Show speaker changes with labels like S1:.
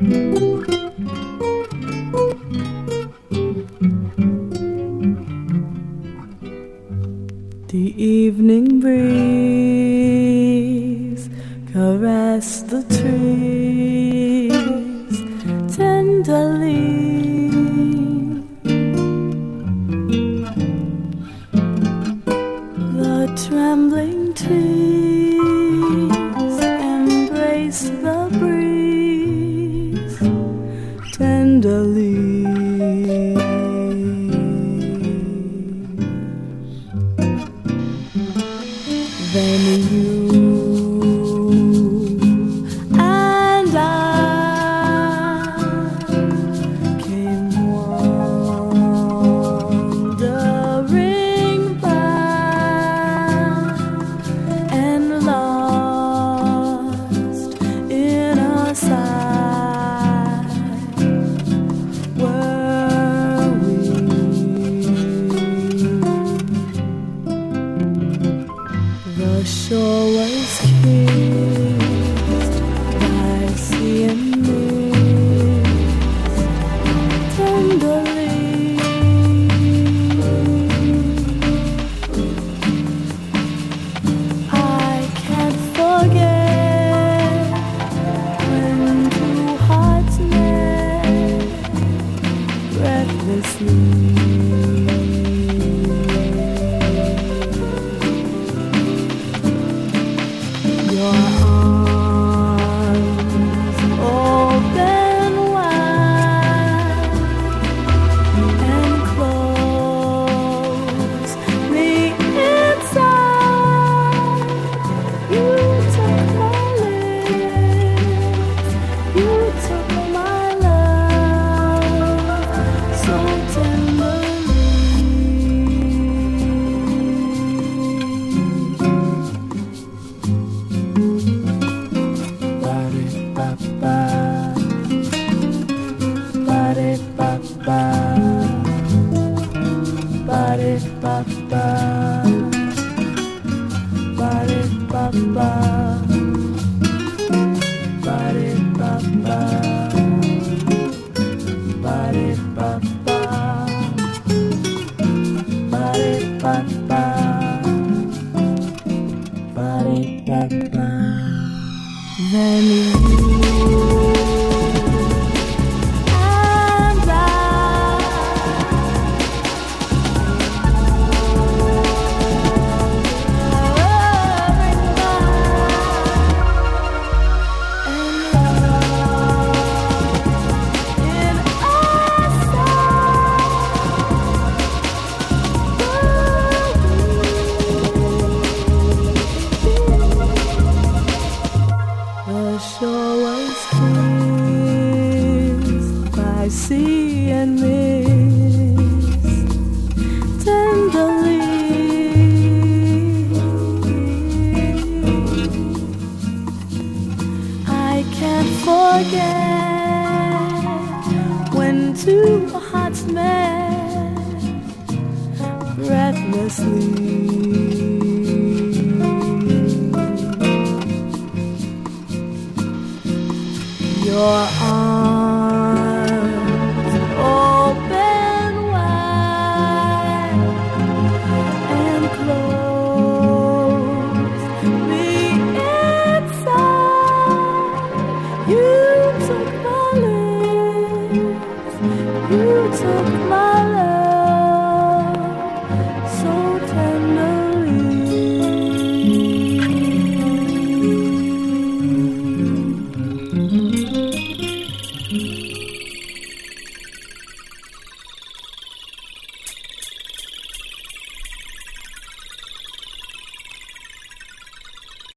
S1: The evening breeze caressed the trees tenderly. asleep. Your ba ba ba ba I can't forget when two hearts met breathlessly. Your arms. 怎么